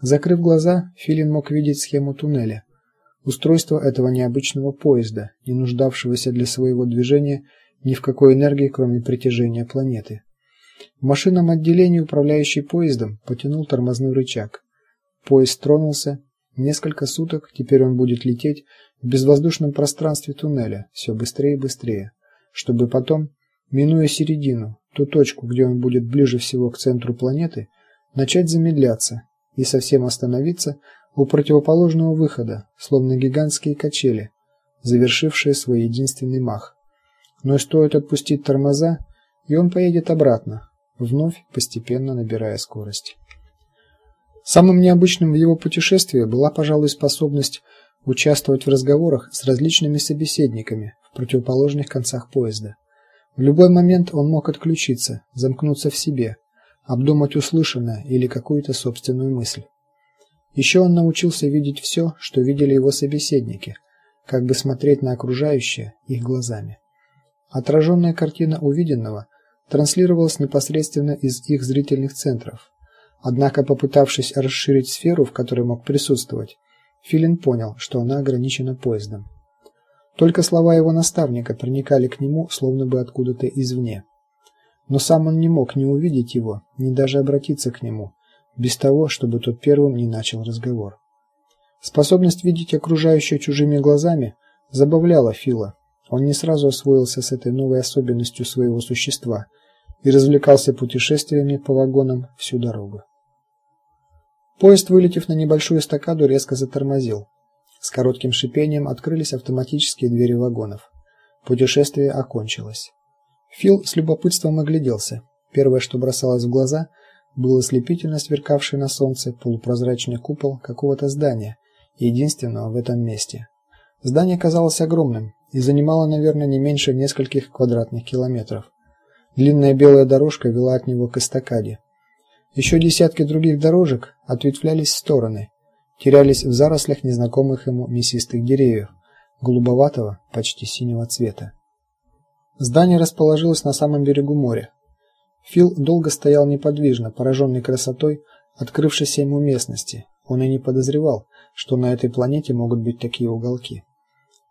Закрыв глаза, Филин мог видеть схему туннеля. Устройство этого необычного поезда, не нуждавшегося для своего движения ни в какой энергии, кроме притяжения планеты. В машинном отделении управляющий поездом потянул тормозной рычаг. Поезд тронулся. Несколько суток теперь он будет лететь в безвоздушном пространстве туннеля все быстрее и быстрее, чтобы потом, минуя середину, ту точку, где он будет ближе всего к центру планеты, начать замедляться и совсем остановиться у противоположного выхода, словно гигантские качели, завершившие свой единственный мах. Но стоит отпустить тормоза, и он поедет обратно, вновь постепенно набирая скорость. Самым необычным в его путешествии была, пожалуй, способность участвовать в разговорах с различными собеседниками в противоположных концах поезда. В любой момент он мог отключиться, замкнуться в себе, обдумать услышанное или какую-то собственную мысль. Еще он научился видеть все, что видели его собеседники, как бы смотреть на окружающее их глазами. Отраженная картина увиденного транслировалась непосредственно из их зрительных центров. Однако, попытавшись расширить сферу, в которой мог присутствовать, Филин понял, что она ограничена поездом. Только слова его наставника проникали к нему словно бы откуда-то извне но сам он не мог ни увидеть его, ни даже обратиться к нему, без того, чтобы тот первым не начал разговор. Способность видеть окружающее чужими глазами забавляла Фила. Он не сразу освоился с этой новой особенностью своего существа и развлекался путешествиями по вагонам всю дорогу. Поезд, вылетев на небольшую эстакаду, резко затормозил. С коротким шипением открылись автоматические двери вагонов. Путешествие окончилось. Фил с любопытством огляделся. Первое, что бросалось в глаза, был ослепительно сверкавший на солнце полупрозрачный купол какого-то здания, единственного в этом месте. Здание казалось огромным и занимало, наверное, не меньше нескольких квадратных километров. Длинная белая дорожка вела от него к эстакаде. Еще десятки других дорожек ответвлялись в стороны, терялись в зарослях незнакомых ему мясистых деревьев, голубоватого, почти синего цвета. Здание расположилось на самом берегу моря. Фил долго стоял неподвижно, пораженный красотой открывшейся ему местности. Он и не подозревал, что на этой планете могут быть такие уголки.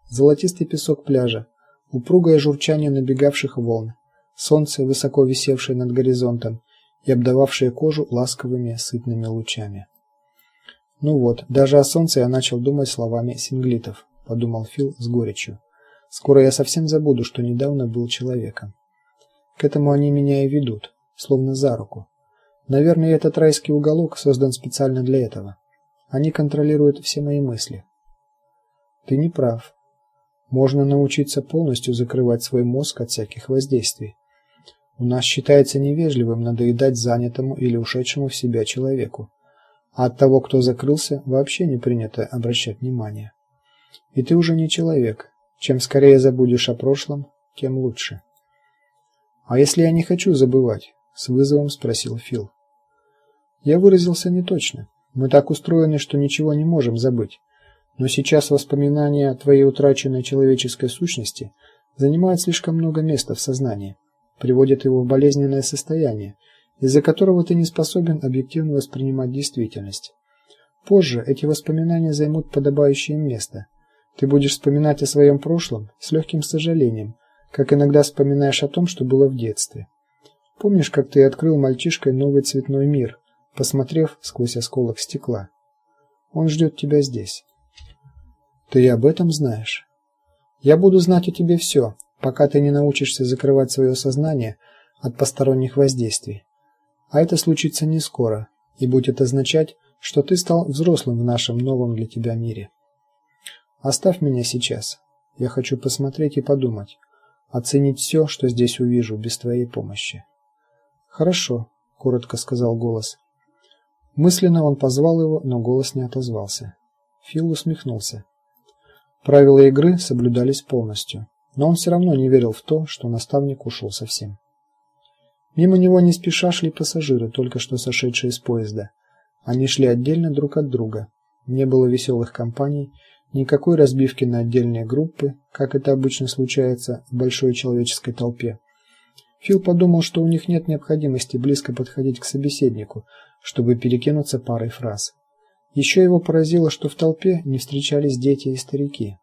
Золотистый песок пляжа, упругое журчание набегавших волн, солнце, высоко висевшее над горизонтом и обдававшее кожу ласковыми сытными лучами. Ну вот, даже о солнце я начал думать словами синглитов, подумал Фил с горечью. Скоро я совсем забуду, что недавно был человеком. К этому они меня и ведут, словно за руку. Наверное, этот райский уголок создан специально для этого. Они контролируют все мои мысли. Ты не прав. Можно научиться полностью закрывать свой мозг от всяких воздействий. У нас считается невежливым надоедать занятому или ушедшему в себя человеку. А от того, кто закрылся, вообще не принято обращать внимания. И ты уже не человек, чем скорее забудешь о прошлом, тем лучше. А если я не хочу забывать? с вызовом спросил Фил. Я выразился неточно. Мы так устроены, что ничего не можем забыть. Но сейчас воспоминания о твоей утраченной человеческой сущности занимают слишком много места в сознании, приводят его в болезненное состояние, из-за которого ты не способен объективно воспринимать действительность. Позже эти воспоминания займут подобающее место, ты будешь вспоминать о своем прошлом с легким сожалением, как иногда вспоминаешь о том, что было в детстве. Помнишь, как ты открыл мальчишкой новый цветной мир, посмотрев сквозь осколок стекла? Он ждет тебя здесь. Ты и об этом знаешь. Я буду знать о тебе все, пока ты не научишься закрывать свое сознание от посторонних воздействий. А это случится не скоро, и будет означать, что ты стал взрослым в нашем новом для тебя мире. Оставь меня сейчас. Я хочу посмотреть и подумать, оценить все, что здесь увижу без твоей помощи. Хорошо, коротко сказал голос. Мысленно он позвал его, но голос не отозвался. Фил усмехнулся. Правила игры соблюдались полностью, но он все равно не верил в то, что наставник ушел совсем. Мимо него не спеша шли пассажиры, только что сошедшие с поезда. Они шли отдельно друг от друга. Не было веселых компаний, Никакой разбивки на отдельные группы, как это обычно случается в большой человеческой толпе. Фил подумал, что у них нет необходимости близко подходить к собеседнику, чтобы перекинуться парой фраз. Еще его поразило, что в толпе не встречались дети и старики.